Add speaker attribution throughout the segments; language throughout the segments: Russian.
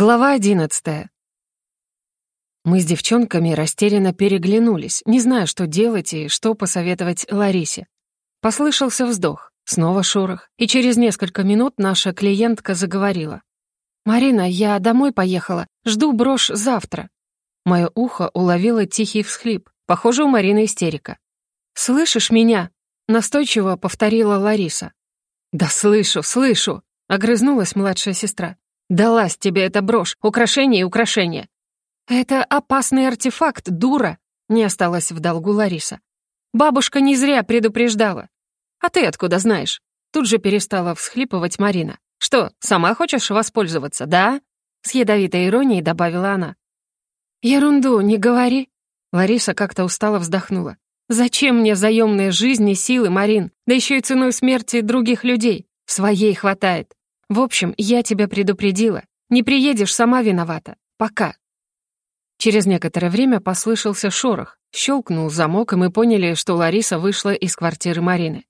Speaker 1: Глава одиннадцатая. Мы с девчонками растерянно переглянулись, не зная, что делать и что посоветовать Ларисе. Послышался вздох, снова шорох, и через несколько минут наша клиентка заговорила. «Марина, я домой поехала, жду брошь завтра». Мое ухо уловило тихий всхлип, похоже, у Марины истерика. «Слышишь меня?» — настойчиво повторила Лариса. «Да слышу, слышу!» — огрызнулась младшая сестра. «Далась тебе эта брошь, украшение и украшение!» «Это опасный артефакт, дура!» — не осталась в долгу Лариса. «Бабушка не зря предупреждала. А ты откуда знаешь?» Тут же перестала всхлипывать Марина. «Что, сама хочешь воспользоваться, да?» С ядовитой иронией добавила она. «Ерунду не говори!» Лариса как-то устало вздохнула. «Зачем мне заемные жизни, силы, Марин? Да еще и ценой смерти других людей. Своей хватает. В общем, я тебя предупредила. Не приедешь, сама виновата. Пока». Через некоторое время послышался шорох. Щелкнул замок, и мы поняли, что Лариса вышла из квартиры Марины.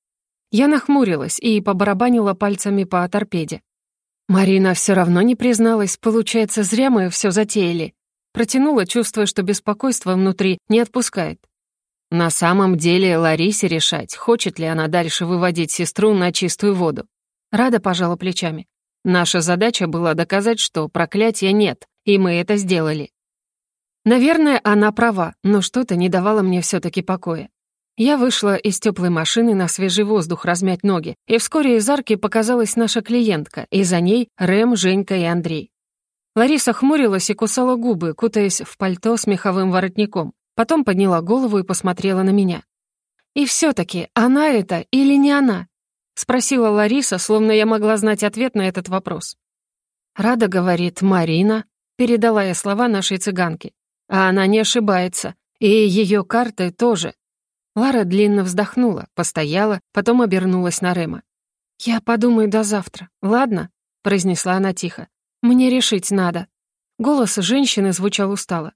Speaker 1: Я нахмурилась и побарабанила пальцами по торпеде. Марина все равно не призналась, получается, зря мы все затеяли. Протянула, чувствуя, что беспокойство внутри не отпускает. На самом деле Ларисе решать, хочет ли она дальше выводить сестру на чистую воду. Рада пожала плечами. Наша задача была доказать, что проклятия нет, и мы это сделали. Наверное, она права, но что-то не давало мне все таки покоя. Я вышла из теплой машины на свежий воздух размять ноги, и вскоре из арки показалась наша клиентка, и за ней Рэм, Женька и Андрей. Лариса хмурилась и кусала губы, кутаясь в пальто с меховым воротником. Потом подняла голову и посмотрела на меня. «И все таки она это или не она?» — спросила Лариса, словно я могла знать ответ на этот вопрос. «Рада, — говорит, — Марина», — передала я слова нашей цыганки. «А она не ошибается, и ее карты тоже». Лара длинно вздохнула, постояла, потом обернулась на Рема. «Я подумаю до завтра, ладно?» — произнесла она тихо. «Мне решить надо». Голос женщины звучал устало.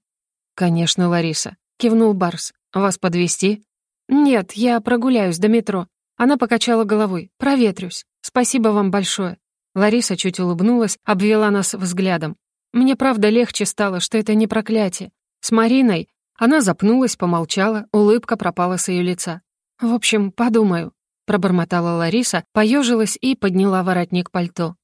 Speaker 1: «Конечно, Лариса», — кивнул Барс. «Вас подвести? «Нет, я прогуляюсь до метро. Она покачала головой. «Проветрюсь. Спасибо вам большое». Лариса чуть улыбнулась, обвела нас взглядом. Мне правда легче стало, что это не проклятие. С Мариной она запнулась, помолчала, улыбка пропала с ее лица. «В общем, подумаю», — пробормотала Лариса, поежилась и подняла воротник пальто.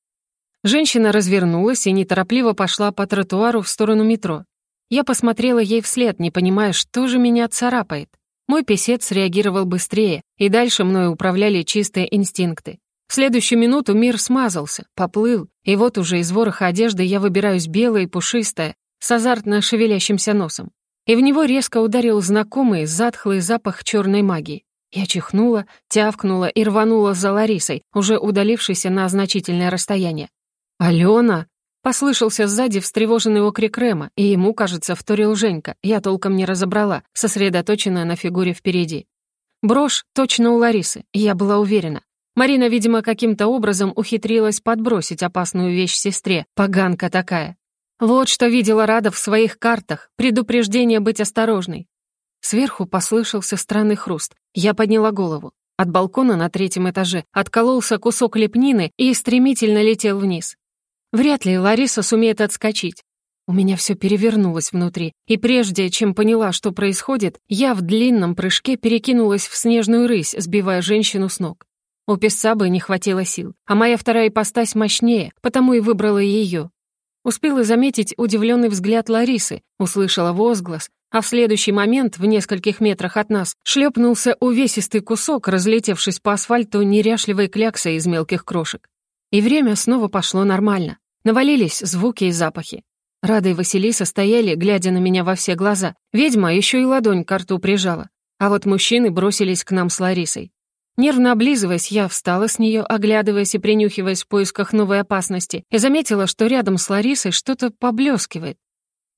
Speaker 1: Женщина развернулась и неторопливо пошла по тротуару в сторону метро. Я посмотрела ей вслед, не понимая, что же меня царапает. Мой писец реагировал быстрее, и дальше мною управляли чистые инстинкты. В следующую минуту мир смазался, поплыл, и вот уже из вороха одежды я выбираюсь белая и пушистая, с азартно шевелящимся носом. И в него резко ударил знакомый затхлый запах черной магии. Я чихнула, тявкнула и рванула за Ларисой, уже удалившейся на значительное расстояние. «Алена!» Послышался сзади встревоженный окрик Рема, и ему, кажется, вторил Женька. Я толком не разобрала, сосредоточенная на фигуре впереди. Брошь точно у Ларисы, я была уверена. Марина, видимо, каким-то образом ухитрилась подбросить опасную вещь сестре, поганка такая. Вот что видела Рада в своих картах, предупреждение быть осторожной. Сверху послышался странный хруст. Я подняла голову. От балкона на третьем этаже откололся кусок лепнины и стремительно летел вниз. Вряд ли Лариса сумеет отскочить. У меня все перевернулось внутри, и прежде чем поняла, что происходит, я в длинном прыжке перекинулась в снежную рысь, сбивая женщину с ног. У песца бы не хватило сил, а моя вторая ипостась мощнее, потому и выбрала ее. Успела заметить удивленный взгляд Ларисы, услышала возглас, а в следующий момент, в нескольких метрах от нас, шлепнулся увесистый кусок, разлетевшись по асфальту неряшливой кляксой из мелких крошек. И время снова пошло нормально. Навалились звуки и запахи. Рада и Василиса стояли, глядя на меня во все глаза. Ведьма еще и ладонь к рту прижала. А вот мужчины бросились к нам с Ларисой. Нервно облизываясь, я встала с нее, оглядываясь и принюхиваясь в поисках новой опасности, и заметила, что рядом с Ларисой что-то поблескивает.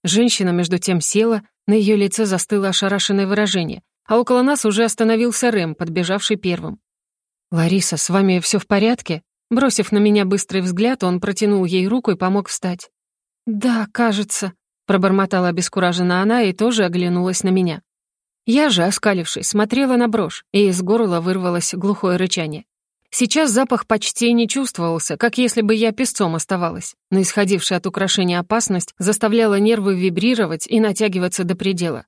Speaker 1: Женщина, между тем, села, на ее лице застыло ошарашенное выражение, а около нас уже остановился Рэм, подбежавший первым. «Лариса, с вами все в порядке?» Бросив на меня быстрый взгляд, он протянул ей руку и помог встать. «Да, кажется», — пробормотала обескураженно она и тоже оглянулась на меня. Я же, оскалившись, смотрела на брошь, и из горла вырвалось глухое рычание. Сейчас запах почти не чувствовался, как если бы я песцом оставалась, но исходившая от украшения опасность заставляла нервы вибрировать и натягиваться до предела.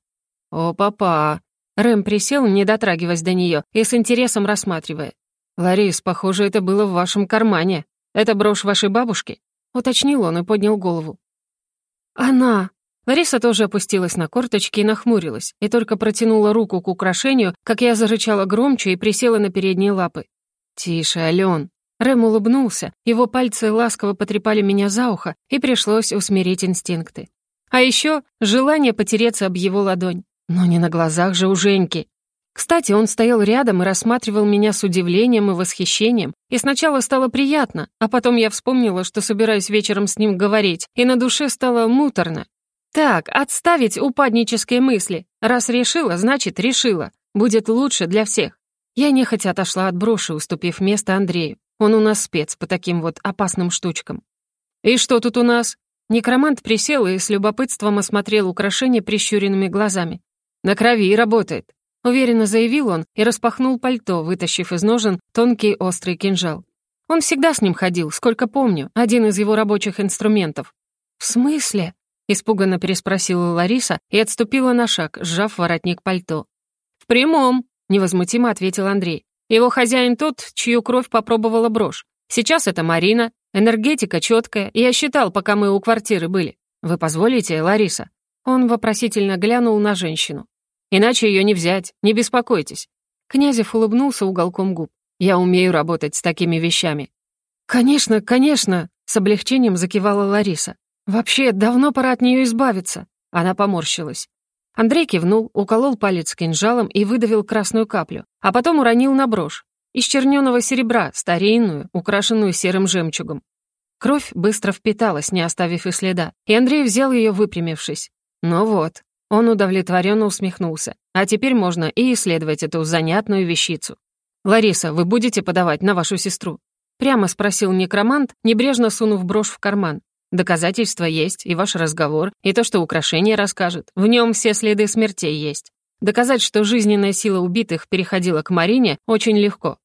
Speaker 1: «О, папа!» Рэм присел, не дотрагиваясь до нее и с интересом рассматривая. «Ларис, похоже, это было в вашем кармане. Это брошь вашей бабушки?» Уточнил он и поднял голову. «Она!» Лариса тоже опустилась на корточки и нахмурилась, и только протянула руку к украшению, как я зарычала громче и присела на передние лапы. «Тише, Ален!» Рэм улыбнулся, его пальцы ласково потрепали меня за ухо, и пришлось усмирить инстинкты. А еще желание потереться об его ладонь. Но не на глазах же у Женьки. Кстати, он стоял рядом и рассматривал меня с удивлением и восхищением, и сначала стало приятно, а потом я вспомнила, что собираюсь вечером с ним говорить, и на душе стало муторно. Так, отставить упаднические мысли. Раз решила, значит, решила. Будет лучше для всех. Я нехотя отошла от броши, уступив место Андрею. Он у нас спец по таким вот опасным штучкам. «И что тут у нас?» Некромант присел и с любопытством осмотрел украшение прищуренными глазами. «На крови работает», — уверенно заявил он и распахнул пальто, вытащив из ножен тонкий острый кинжал. Он всегда с ним ходил, сколько помню, один из его рабочих инструментов. «В смысле?» — испуганно переспросила Лариса и отступила на шаг, сжав воротник пальто. «В прямом», — невозмутимо ответил Андрей. «Его хозяин тот, чью кровь попробовала брошь. Сейчас это Марина. Энергетика четкая. Я считал, пока мы у квартиры были. Вы позволите, Лариса?» Он вопросительно глянул на женщину. «Иначе ее не взять, не беспокойтесь». Князев улыбнулся уголком губ. «Я умею работать с такими вещами». «Конечно, конечно», — с облегчением закивала Лариса. «Вообще, давно пора от нее избавиться». Она поморщилась. Андрей кивнул, уколол палец кинжалом и выдавил красную каплю, а потом уронил на брошь. Из черненого серебра, старинную, украшенную серым жемчугом. Кровь быстро впиталась, не оставив и следа, и Андрей взял ее, выпрямившись. Ну вот, он удовлетворенно усмехнулся. А теперь можно и исследовать эту занятную вещицу. «Лариса, вы будете подавать на вашу сестру?» Прямо спросил некромант, небрежно сунув брошь в карман. Доказательства есть, и ваш разговор, и то, что украшение расскажет. В нем все следы смертей есть. Доказать, что жизненная сила убитых переходила к Марине, очень легко.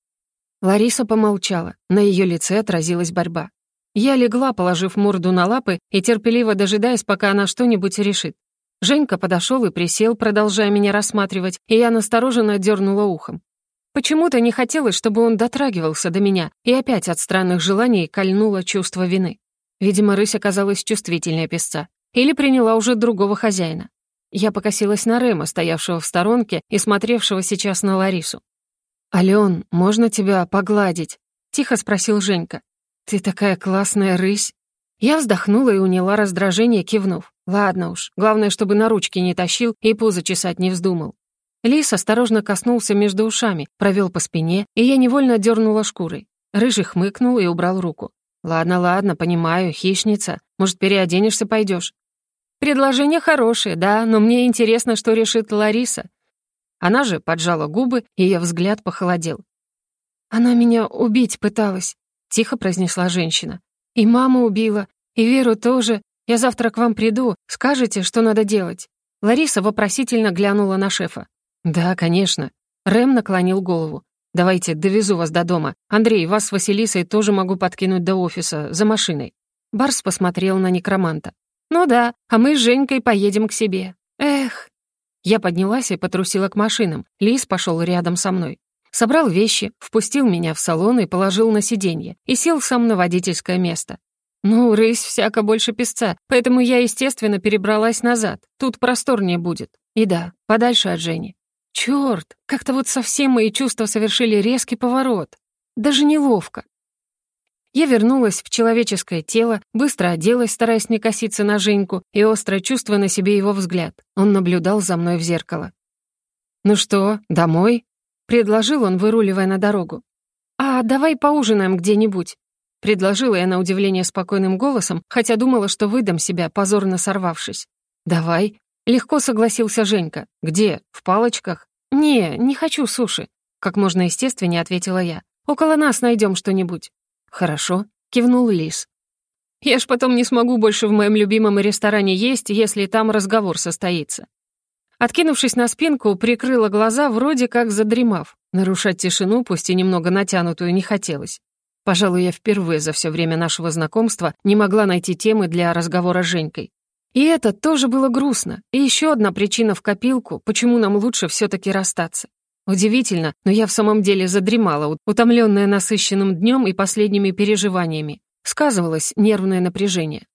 Speaker 1: Лариса помолчала. На ее лице отразилась борьба. Я легла, положив морду на лапы и терпеливо дожидаясь, пока она что-нибудь решит. Женька подошел и присел, продолжая меня рассматривать, и я настороженно дернула ухом. Почему-то не хотелось, чтобы он дотрагивался до меня, и опять от странных желаний кольнуло чувство вины. Видимо, рысь оказалась чувствительнее песца. Или приняла уже другого хозяина. Я покосилась на Рема, стоявшего в сторонке и смотревшего сейчас на Ларису. «Ален, можно тебя погладить?» — тихо спросил Женька. «Ты такая классная рысь!» Я вздохнула и уняла раздражение, кивнув. «Ладно уж, главное, чтобы на ручки не тащил и пузо чесать не вздумал». Лис осторожно коснулся между ушами, провел по спине, и я невольно дернула шкурой. Рыжий хмыкнул и убрал руку. «Ладно, ладно, понимаю, хищница. Может, переоденешься пойдешь?» «Предложение хорошее, да, но мне интересно, что решит Лариса». Она же поджала губы, и ее взгляд похолодел. «Она меня убить пыталась», — тихо произнесла женщина. «И маму убила, и Веру тоже. Я завтра к вам приду, скажете, что надо делать». Лариса вопросительно глянула на шефа. «Да, конечно». Рэм наклонил голову. «Давайте, довезу вас до дома. Андрей, вас с Василисой тоже могу подкинуть до офиса, за машиной». Барс посмотрел на некроманта. «Ну да, а мы с Женькой поедем к себе. Эх». Я поднялась и потрусила к машинам. Лис пошел рядом со мной. Собрал вещи, впустил меня в салон и положил на сиденье, и сел сам на водительское место. Ну, рысь всяко больше песца, поэтому я, естественно, перебралась назад. Тут просторнее будет. И да, подальше от Жени. Чёрт, как-то вот совсем мои чувства совершили резкий поворот. Даже неловко. Я вернулась в человеческое тело, быстро оделась, стараясь не коситься на Женьку, и остро чувствуя на себе его взгляд. Он наблюдал за мной в зеркало. «Ну что, домой?» — предложил он, выруливая на дорогу. «А давай поужинаем где-нибудь», — предложила я на удивление спокойным голосом, хотя думала, что выдам себя, позорно сорвавшись. «Давай», Легко согласился Женька. «Где? В палочках?» «Не, не хочу суши», — как можно естественнее ответила я. «Около нас найдем что-нибудь». «Хорошо», — кивнул Лис. «Я ж потом не смогу больше в моем любимом ресторане есть, если там разговор состоится». Откинувшись на спинку, прикрыла глаза, вроде как задремав. Нарушать тишину, пусть и немного натянутую, не хотелось. Пожалуй, я впервые за все время нашего знакомства не могла найти темы для разговора с Женькой. И это тоже было грустно. И еще одна причина в копилку, почему нам лучше все таки расстаться. Удивительно, но я в самом деле задремала, утомленная насыщенным днем и последними переживаниями. Сказывалось нервное напряжение.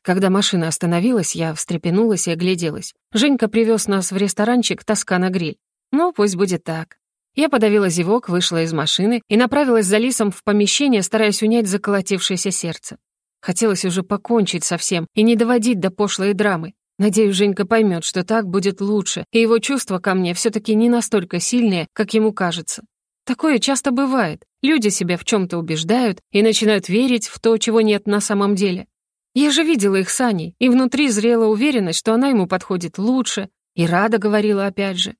Speaker 1: Когда машина остановилась, я встрепенулась и огляделась. Женька привез нас в ресторанчик «Тоскана Гриль». Ну, пусть будет так. Я подавила зевок, вышла из машины и направилась за Лисом в помещение, стараясь унять заколотившееся сердце. Хотелось уже покончить со всем и не доводить до пошлой драмы. Надеюсь, Женька поймет, что так будет лучше, и его чувства ко мне все таки не настолько сильные, как ему кажется. Такое часто бывает. Люди себя в чем то убеждают и начинают верить в то, чего нет на самом деле. Я же видела их с Аней, и внутри зрела уверенность, что она ему подходит лучше, и Рада говорила опять же.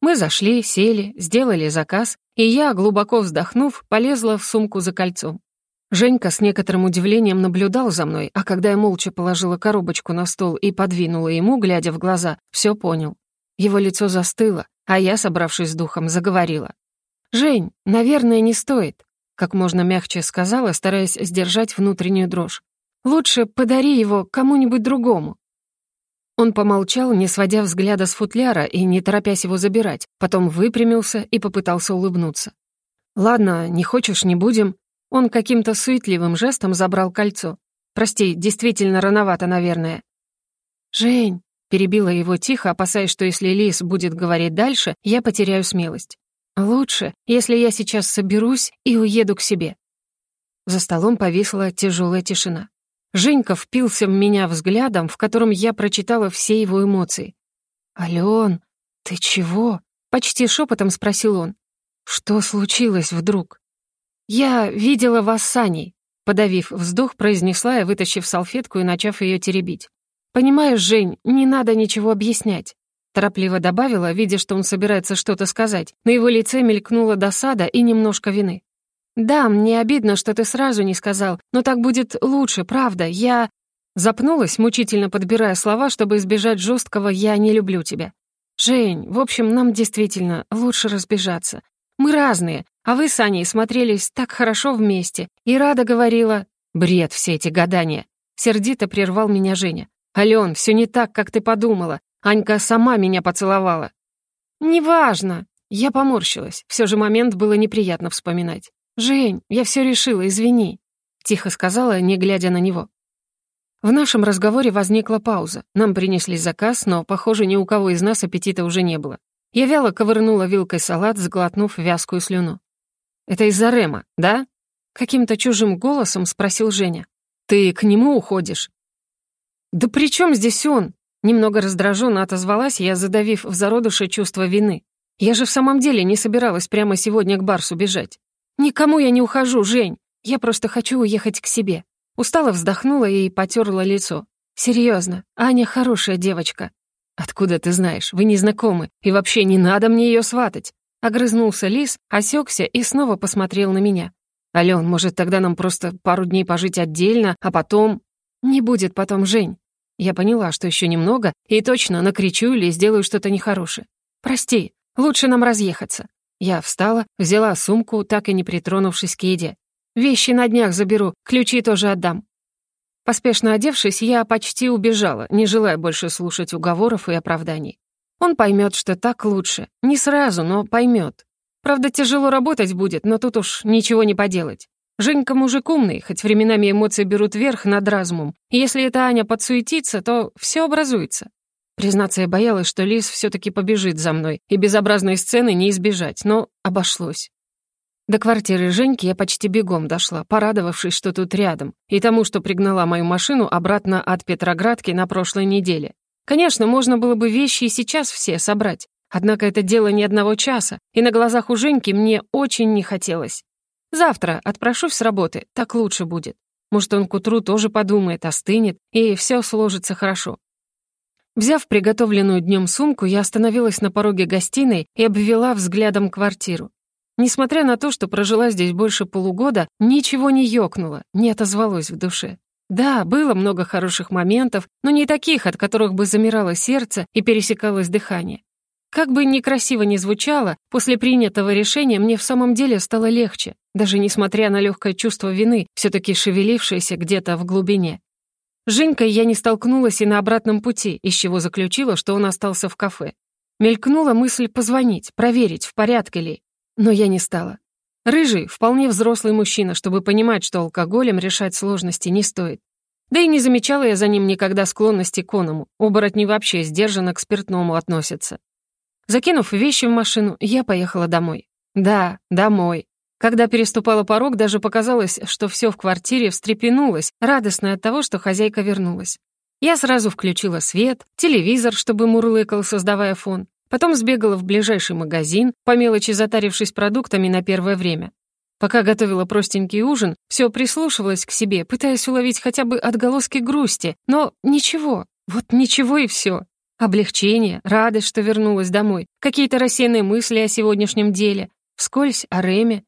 Speaker 1: Мы зашли, сели, сделали заказ, и я, глубоко вздохнув, полезла в сумку за кольцом. Женька с некоторым удивлением наблюдал за мной, а когда я молча положила коробочку на стол и подвинула ему, глядя в глаза, все понял. Его лицо застыло, а я, собравшись с духом, заговорила. «Жень, наверное, не стоит», — как можно мягче сказала, стараясь сдержать внутреннюю дрожь. «Лучше подари его кому-нибудь другому». Он помолчал, не сводя взгляда с футляра и не торопясь его забирать, потом выпрямился и попытался улыбнуться. «Ладно, не хочешь, не будем. Он каким-то суетливым жестом забрал кольцо. «Прости, действительно рановато, наверное». «Жень», — перебила его тихо, опасаясь, что если Лис будет говорить дальше, я потеряю смелость. «Лучше, если я сейчас соберусь и уеду к себе». За столом повисла тяжелая тишина. Женька впился в меня взглядом, в котором я прочитала все его эмоции. «Алён, ты чего?» — почти шепотом спросил он. «Что случилось вдруг?» «Я видела вас с Аней», — подавив вздох, произнесла я, вытащив салфетку и начав ее теребить. «Понимаешь, Жень, не надо ничего объяснять», — торопливо добавила, видя, что он собирается что-то сказать. На его лице мелькнула досада и немножко вины. «Да, мне обидно, что ты сразу не сказал, но так будет лучше, правда. Я...» Запнулась, мучительно подбирая слова, чтобы избежать жесткого «я не люблю тебя». «Жень, в общем, нам действительно лучше разбежаться. Мы разные, а вы с Аней смотрелись так хорошо вместе. И Рада говорила... Бред все эти гадания. Сердито прервал меня Женя. «Ален, все не так, как ты подумала. Анька сама меня поцеловала». «Неважно». Я поморщилась. Все же момент было неприятно вспоминать. «Жень, я все решила, извини», — тихо сказала, не глядя на него. В нашем разговоре возникла пауза. Нам принесли заказ, но, похоже, ни у кого из нас аппетита уже не было. Я вяло ковырнула вилкой салат, сглотнув вязкую слюну. «Это из-за Рема, да?» Каким-то чужим голосом спросил Женя. «Ты к нему уходишь?» «Да при чем здесь он?» Немного раздраженно отозвалась я, задавив в зародыше чувство вины. «Я же в самом деле не собиралась прямо сегодня к Барсу бежать. Никому я не ухожу, Жень. Я просто хочу уехать к себе». Устало вздохнула и потерла лицо. «Серьезно, Аня хорошая девочка». «Откуда ты знаешь? Вы не знакомы. И вообще не надо мне ее сватать. Огрызнулся лис, осекся и снова посмотрел на меня. «Алён, может, тогда нам просто пару дней пожить отдельно, а потом...» «Не будет потом, Жень». Я поняла, что еще немного, и точно накричу или сделаю что-то нехорошее. «Прости, лучше нам разъехаться». Я встала, взяла сумку, так и не притронувшись к еде. «Вещи на днях заберу, ключи тоже отдам». Поспешно одевшись, я почти убежала, не желая больше слушать уговоров и оправданий. Он поймет, что так лучше. Не сразу, но поймет. Правда, тяжело работать будет, но тут уж ничего не поделать. Женька мужик умный, хоть временами эмоции берут верх над разумом. Если эта Аня подсуетится, то все образуется. Признаться, я боялась, что Лис все таки побежит за мной, и безобразной сцены не избежать, но обошлось. До квартиры Женьки я почти бегом дошла, порадовавшись, что тут рядом, и тому, что пригнала мою машину обратно от Петроградки на прошлой неделе. Конечно, можно было бы вещи и сейчас все собрать, однако это дело не одного часа, и на глазах у Женьки мне очень не хотелось. Завтра отпрошусь с работы, так лучше будет. Может, он к утру тоже подумает, остынет, и все сложится хорошо. Взяв приготовленную днем сумку, я остановилась на пороге гостиной и обвела взглядом квартиру. Несмотря на то, что прожила здесь больше полугода, ничего не ёкнуло, не отозвалось в душе. Да, было много хороших моментов, но не таких, от которых бы замирало сердце и пересекалось дыхание. Как бы некрасиво ни звучало, после принятого решения мне в самом деле стало легче, даже несмотря на легкое чувство вины, все таки шевелившееся где-то в глубине. С Женькой я не столкнулась и на обратном пути, из чего заключила, что он остался в кафе. Мелькнула мысль позвонить, проверить, в порядке ли. Но я не стала. Рыжий, вполне взрослый мужчина, чтобы понимать, что алкоголем решать сложности не стоит. Да и не замечала я за ним никогда склонности к оному. Оборотни вообще сдержанно к спиртному относятся. Закинув вещи в машину, я поехала домой. Да, домой. Когда переступала порог, даже показалось, что все в квартире встрепенулось, радостное от того, что хозяйка вернулась. Я сразу включила свет, телевизор, чтобы мурлыкал, создавая фон. Потом сбегала в ближайший магазин, по мелочи затарившись продуктами на первое время. Пока готовила простенький ужин, все прислушивалась к себе, пытаясь уловить хотя бы отголоски грусти, но ничего, вот ничего и все. Облегчение, радость, что вернулась домой, какие-то рассеянные мысли о сегодняшнем деле, вскользь о Реме.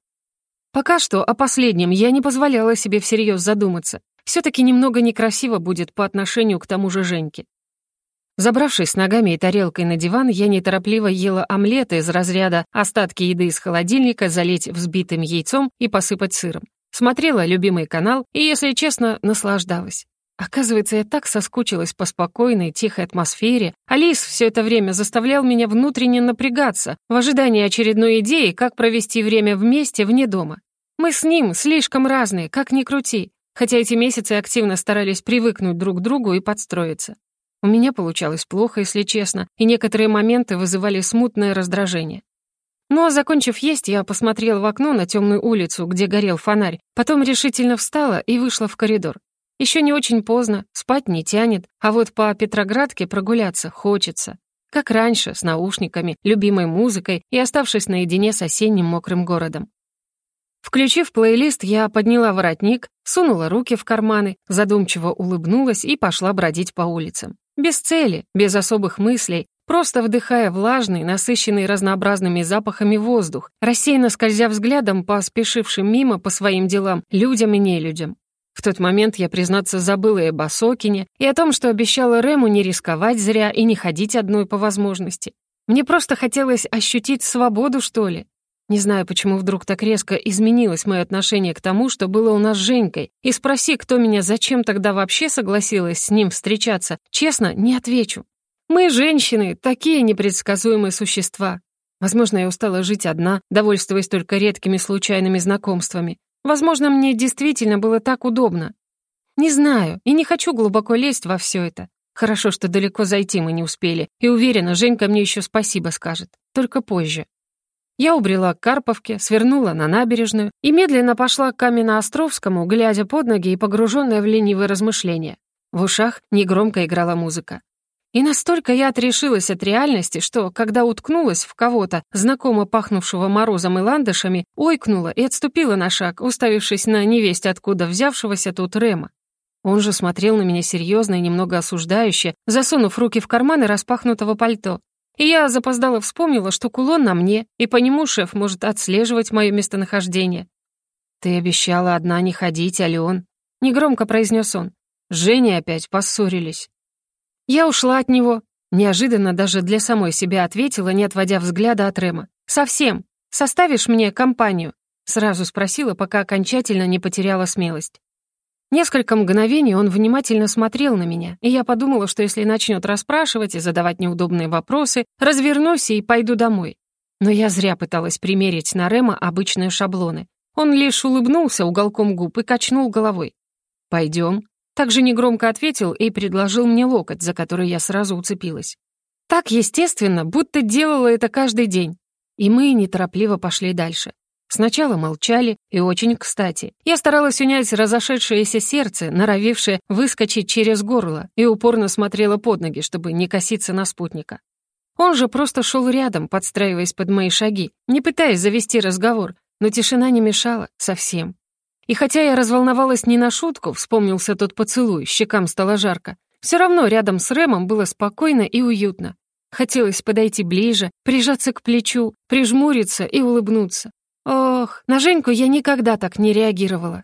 Speaker 1: Пока что о последнем я не позволяла себе всерьез задуматься. Все-таки немного некрасиво будет по отношению к тому же Женьке. Забравшись с ногами и тарелкой на диван, я неторопливо ела омлеты из разряда остатки еды из холодильника залить взбитым яйцом и посыпать сыром. Смотрела любимый канал и, если честно, наслаждалась. Оказывается, я так соскучилась по спокойной, тихой атмосфере. Алис все это время заставлял меня внутренне напрягаться в ожидании очередной идеи, как провести время вместе вне дома. Мы с ним слишком разные, как ни крути, хотя эти месяцы активно старались привыкнуть друг к другу и подстроиться. У меня получалось плохо, если честно, и некоторые моменты вызывали смутное раздражение. Но, закончив есть, я посмотрела в окно на темную улицу, где горел фонарь, потом решительно встала и вышла в коридор. Еще не очень поздно, спать не тянет, а вот по Петроградке прогуляться хочется. Как раньше, с наушниками, любимой музыкой и оставшись наедине с осенним мокрым городом. Включив плейлист, я подняла воротник, сунула руки в карманы, задумчиво улыбнулась и пошла бродить по улицам. Без цели, без особых мыслей, просто вдыхая влажный, насыщенный разнообразными запахами воздух, рассеянно скользя взглядом по спешившим мимо по своим делам людям и нелюдям. В тот момент я, признаться, забыла и об Осокине, и о том, что обещала Рему не рисковать зря и не ходить одной по возможности. Мне просто хотелось ощутить свободу, что ли. Не знаю, почему вдруг так резко изменилось мое отношение к тому, что было у нас с Женькой, и спроси, кто меня зачем тогда вообще согласилась с ним встречаться, честно, не отвечу. Мы, женщины, такие непредсказуемые существа. Возможно, я устала жить одна, довольствуясь только редкими случайными знакомствами. Возможно, мне действительно было так удобно. Не знаю, и не хочу глубоко лезть во все это. Хорошо, что далеко зайти мы не успели, и уверена, Женька мне еще спасибо скажет. Только позже. Я убрела к Карповке, свернула на набережную и медленно пошла к Каменноостровскому, глядя под ноги и погруженная в ленивые размышления. В ушах негромко играла музыка. И настолько я отрешилась от реальности, что, когда уткнулась в кого-то, знакомо пахнувшего морозом и ландышами, ойкнула и отступила на шаг, уставившись на невесть откуда взявшегося тут Рема. Он же смотрел на меня серьезно и немного осуждающе, засунув руки в карманы распахнутого пальто. И я запоздала вспомнила, что кулон на мне, и по нему шеф может отслеживать мое местонахождение. «Ты обещала одна не ходить, Ален», — негромко произнес он. Женя опять поссорились. Я ушла от него. Неожиданно даже для самой себя ответила, не отводя взгляда от Рема. «Совсем. Составишь мне компанию?» Сразу спросила, пока окончательно не потеряла смелость. Несколько мгновений он внимательно смотрел на меня, и я подумала, что если начнет расспрашивать и задавать неудобные вопросы, развернусь и пойду домой. Но я зря пыталась примерить на Рема обычные шаблоны. Он лишь улыбнулся уголком губ и качнул головой. «Пойдем», также негромко ответил и предложил мне локоть, за который я сразу уцепилась. Так естественно, будто делала это каждый день. И мы неторопливо пошли дальше. Сначала молчали, и очень кстати. Я старалась унять разошедшееся сердце, норовившее выскочить через горло, и упорно смотрела под ноги, чтобы не коситься на спутника. Он же просто шел рядом, подстраиваясь под мои шаги, не пытаясь завести разговор, но тишина не мешала совсем. И хотя я разволновалась не на шутку, вспомнился тот поцелуй, щекам стало жарко, все равно рядом с Рэмом было спокойно и уютно. Хотелось подойти ближе, прижаться к плечу, прижмуриться и улыбнуться. Ох, на Женьку я никогда так не реагировала.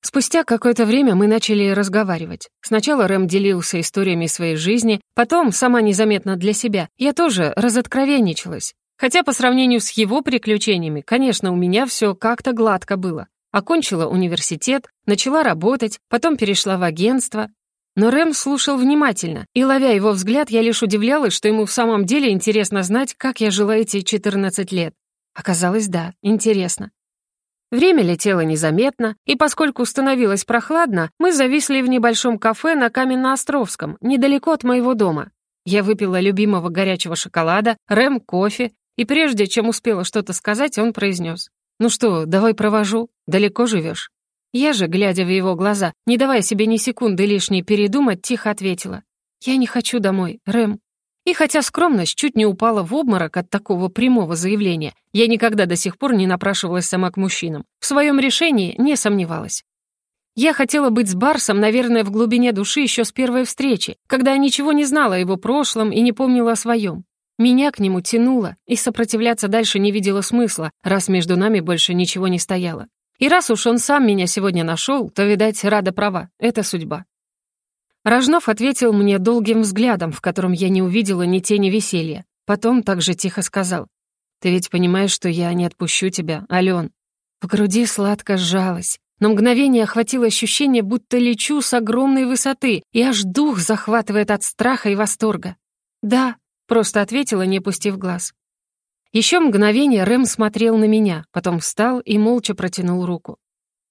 Speaker 1: Спустя какое-то время мы начали разговаривать. Сначала Рэм делился историями своей жизни, потом, сама незаметно для себя, я тоже разоткровенничалась. Хотя по сравнению с его приключениями, конечно, у меня все как-то гладко было. Окончила университет, начала работать, потом перешла в агентство. Но Рэм слушал внимательно, и, ловя его взгляд, я лишь удивлялась, что ему в самом деле интересно знать, как я жила эти 14 лет. Оказалось, да, интересно. Время летело незаметно, и поскольку становилось прохладно, мы зависли в небольшом кафе на Каменноостровском, недалеко от моего дома. Я выпила любимого горячего шоколада, Рэм кофе, и прежде чем успела что-то сказать, он произнес. «Ну что, давай провожу. Далеко живешь?» Я же, глядя в его глаза, не давая себе ни секунды лишней передумать, тихо ответила. «Я не хочу домой, Рэм. И хотя скромность чуть не упала в обморок от такого прямого заявления, я никогда до сих пор не напрашивалась сама к мужчинам. В своем решении не сомневалась. Я хотела быть с Барсом, наверное, в глубине души еще с первой встречи, когда я ничего не знала о его прошлом и не помнила о своем. Меня к нему тянуло, и сопротивляться дальше не видела смысла, раз между нами больше ничего не стояло. И раз уж он сам меня сегодня нашел, то, видать, рада права, это судьба. Рожнов ответил мне долгим взглядом, в котором я не увидела ни тени веселья. Потом также тихо сказал. «Ты ведь понимаешь, что я не отпущу тебя, Ален?» В груди сладко сжалось. На мгновение охватило ощущение, будто лечу с огромной высоты, и аж дух захватывает от страха и восторга. «Да», — просто ответила, не опустив глаз. Еще мгновение Рэм смотрел на меня, потом встал и молча протянул руку.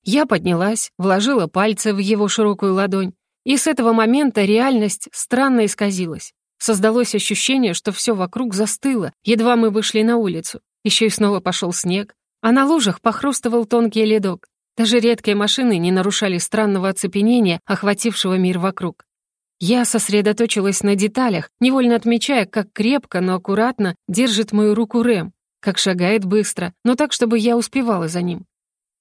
Speaker 1: Я поднялась, вложила пальцы в его широкую ладонь, и с этого момента реальность странно исказилась. Создалось ощущение, что все вокруг застыло, едва мы вышли на улицу. Еще и снова пошел снег, а на лужах похрустывал тонкий ледок. Даже редкие машины не нарушали странного оцепенения, охватившего мир вокруг. Я сосредоточилась на деталях, невольно отмечая, как крепко, но аккуратно держит мою руку Рэм, как шагает быстро, но так, чтобы я успевала за ним.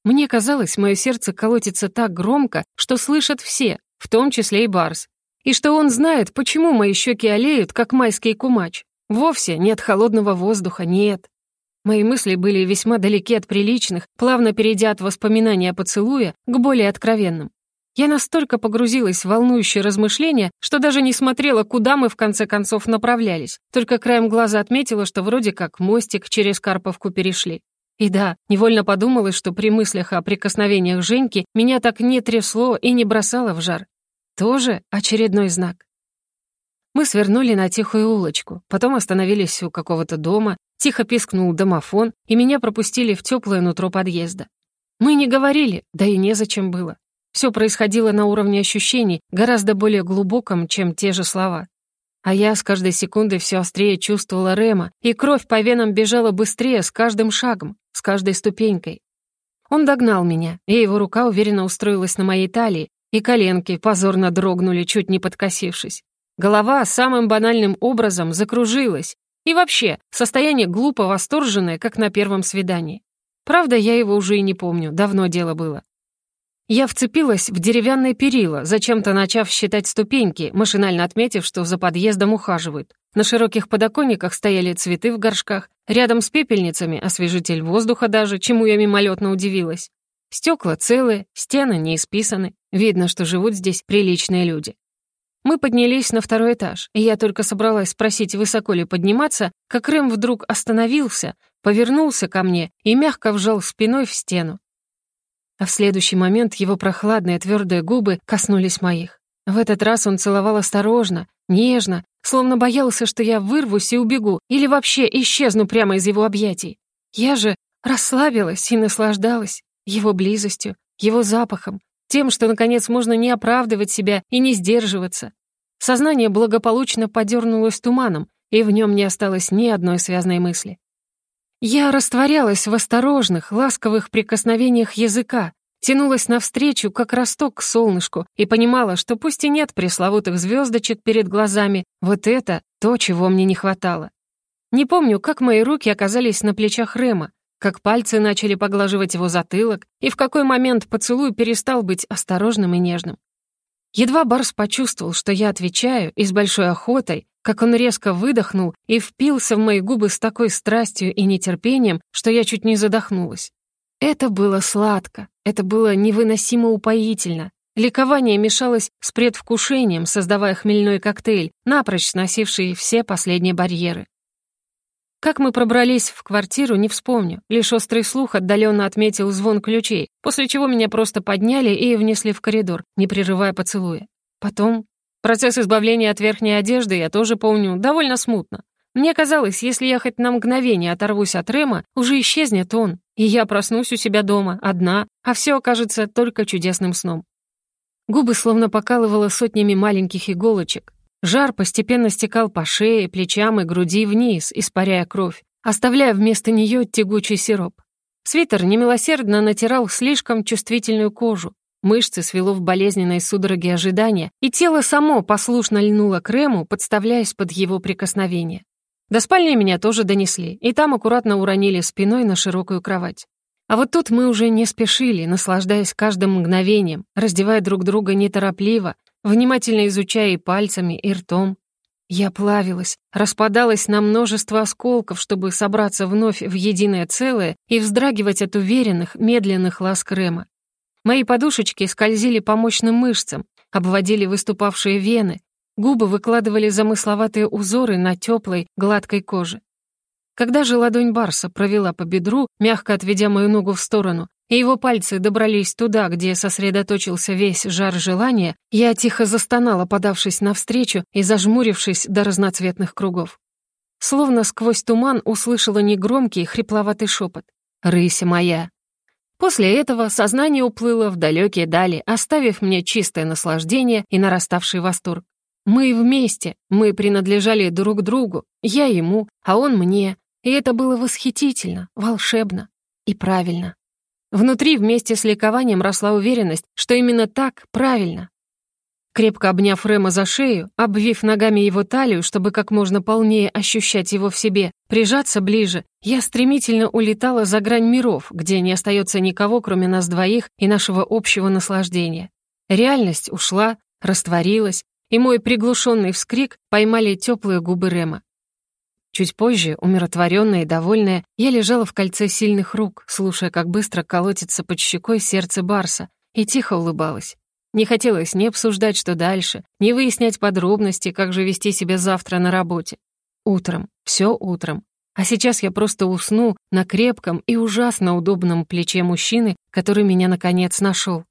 Speaker 1: Мне казалось, мое сердце колотится так громко, что слышат все, в том числе и Барс. И что он знает, почему мои щеки олеют, как майский кумач. Вовсе нет холодного воздуха, нет. Мои мысли были весьма далеки от приличных, плавно перейдя от воспоминания о поцелуе к более откровенным. Я настолько погрузилась в волнующие размышления, что даже не смотрела, куда мы в конце концов направлялись, только краем глаза отметила, что вроде как мостик через Карповку перешли. И да, невольно подумала, что при мыслях о прикосновениях Женьки меня так не трясло и не бросало в жар. Тоже очередной знак. Мы свернули на тихую улочку, потом остановились у какого-то дома, тихо пискнул домофон, и меня пропустили в теплое нутро подъезда. Мы не говорили, да и незачем было. Все происходило на уровне ощущений, гораздо более глубоком, чем те же слова. А я с каждой секундой все острее чувствовала Рема, и кровь по венам бежала быстрее с каждым шагом, с каждой ступенькой. Он догнал меня, и его рука уверенно устроилась на моей талии, и коленки позорно дрогнули, чуть не подкосившись. Голова самым банальным образом закружилась, и вообще, состояние глупо восторженное, как на первом свидании. Правда, я его уже и не помню, давно дело было. Я вцепилась в деревянное перила, зачем-то начав считать ступеньки, машинально отметив, что за подъездом ухаживают. На широких подоконниках стояли цветы в горшках, рядом с пепельницами освежитель воздуха даже, чему я мимолетно удивилась. Стекла целые, стены не исписаны. Видно, что живут здесь приличные люди. Мы поднялись на второй этаж, и я только собралась спросить, высоко ли подниматься, как Рэм вдруг остановился, повернулся ко мне и мягко вжал спиной в стену. А в следующий момент его прохладные твердые губы коснулись моих. В этот раз он целовал осторожно, нежно, словно боялся, что я вырвусь и убегу, или вообще исчезну прямо из его объятий. Я же расслабилась и наслаждалась его близостью, его запахом, тем, что, наконец, можно не оправдывать себя и не сдерживаться. Сознание благополучно подернулось туманом, и в нем не осталось ни одной связной мысли. Я растворялась в осторожных, ласковых прикосновениях языка, тянулась навстречу, как росток к солнышку, и понимала, что пусть и нет пресловутых звездочек перед глазами, вот это то, чего мне не хватало. Не помню, как мои руки оказались на плечах Рема, как пальцы начали поглаживать его затылок, и в какой момент поцелуй перестал быть осторожным и нежным. Едва Барс почувствовал, что я отвечаю, и с большой охотой, как он резко выдохнул и впился в мои губы с такой страстью и нетерпением, что я чуть не задохнулась. Это было сладко, Это было невыносимо упоительно. Ликование мешалось с предвкушением, создавая хмельной коктейль, напрочь сносивший все последние барьеры. Как мы пробрались в квартиру, не вспомню. Лишь острый слух отдаленно отметил звон ключей, после чего меня просто подняли и внесли в коридор, не прерывая поцелуя. Потом... Процесс избавления от верхней одежды я тоже помню довольно смутно. Мне казалось, если я хоть на мгновение оторвусь от Рема, уже исчезнет он, и я проснусь у себя дома, одна, а все окажется только чудесным сном. Губы словно покалывало сотнями маленьких иголочек. Жар постепенно стекал по шее, плечам и груди вниз, испаряя кровь, оставляя вместо нее тягучий сироп. Свитер немилосердно натирал слишком чувствительную кожу, мышцы свело в болезненной судороге ожидания, и тело само послушно льнуло к Рему, подставляясь под его прикосновение. До спальни меня тоже донесли, и там аккуратно уронили спиной на широкую кровать. А вот тут мы уже не спешили, наслаждаясь каждым мгновением, раздевая друг друга неторопливо, внимательно изучая и пальцами, и ртом. Я плавилась, распадалась на множество осколков, чтобы собраться вновь в единое целое и вздрагивать от уверенных, медленных ласк Рема. Мои подушечки скользили по мощным мышцам, обводили выступавшие вены, губы выкладывали замысловатые узоры на теплой, гладкой коже. Когда же ладонь Барса провела по бедру, мягко отведя мою ногу в сторону, и его пальцы добрались туда, где сосредоточился весь жар желания, я тихо застонала, подавшись навстречу и зажмурившись до разноцветных кругов. Словно сквозь туман услышала негромкий, хрипловатый шепот. «Рыся моя!» После этого сознание уплыло в далекие дали, оставив мне чистое наслаждение и нараставший восторг. Мы вместе, мы принадлежали друг другу, я ему, а он мне, и это было восхитительно, волшебно и правильно. Внутри вместе с ликованием росла уверенность, что именно так правильно. Крепко обняв Рема за шею, обвив ногами его талию, чтобы как можно полнее ощущать его в себе, прижаться ближе, я стремительно улетала за грань миров, где не остается никого, кроме нас двоих и нашего общего наслаждения. Реальность ушла, растворилась, и мой приглушенный вскрик поймали теплые губы Рема. Чуть позже, умиротворенная и довольная, я лежала в кольце сильных рук, слушая, как быстро колотится под щекой сердце Барса, и тихо улыбалась. Не хотелось ни обсуждать, что дальше, ни выяснять подробности, как же вести себя завтра на работе. Утром, все утром. А сейчас я просто усну на крепком и ужасно удобном плече мужчины, который меня наконец нашел.